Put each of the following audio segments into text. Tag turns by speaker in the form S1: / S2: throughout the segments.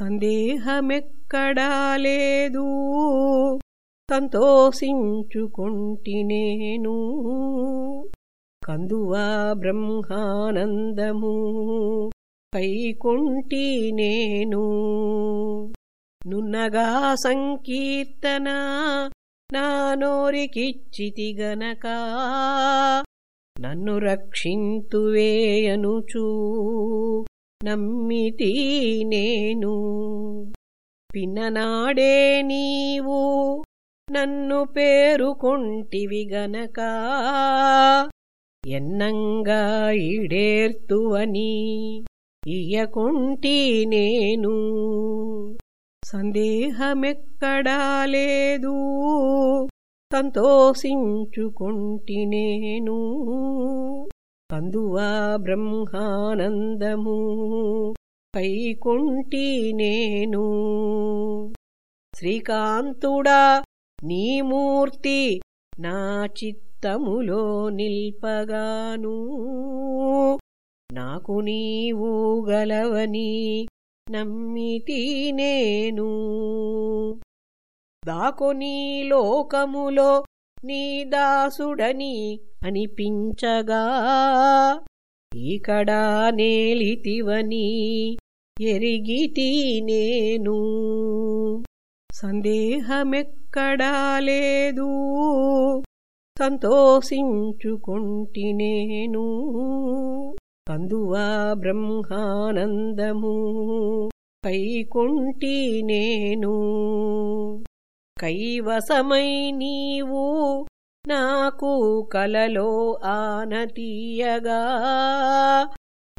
S1: సందేహమెక్కడా లేదు సంతోషించుకొంటి నేను కందువా బ్రహ్మానందము కైకొంటి నేను నున్నగా సంకీర్తన నా నోరికిచ్చితి గనక నన్ను రక్షింతువేయనుచూ. నమ్మితి నేను. పిన్ననాడే నీవు నన్ను పేరుకొంటివి గనక. ఎన్నంగా ఈడేర్తువని ఇయ్యకొంటి నేను. సందేహమెక్కడా లేదు సంతోషించుకుంటి నేను. కందువా బ్రహ్మానందము కైకుంటి నేను. శ్రీకాంతుడా నీ మూర్తి నా చిత్తములో నిల్పగాను. నాకు నీవు గలవని నమ్మితి నేను. దాకొని లోకములో నీ దాసుడని అనిపించగా ఇకడా నేలితివని ఎరిగితి నేను. సందేహమెక్కడా లేదు సంతోషించుకొంటి నేను. కందువా బ్రహ్మానందము కైకుంటి నేను. కైవసమై నీవు నాకు కలలో ఆనతీయగా.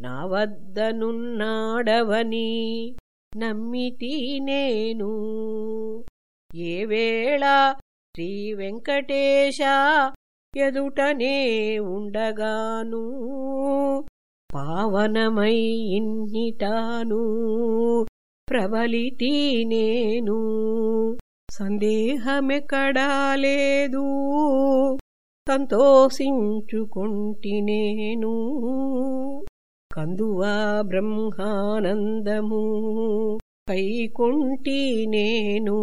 S1: నా వద్దనున్నాడవని నమ్మితి నేను. ఏ వేళ శ్రీ వెంకటేశ ఎదుటనే ఉండగాను పావనమై ఇన్నిటాను ప్రబలితి నేను. సందేహమెక్కడా లేదు సంతోషించుకొంటి నేను కందువా బ్రహ్మానందము కైకొంటి నేను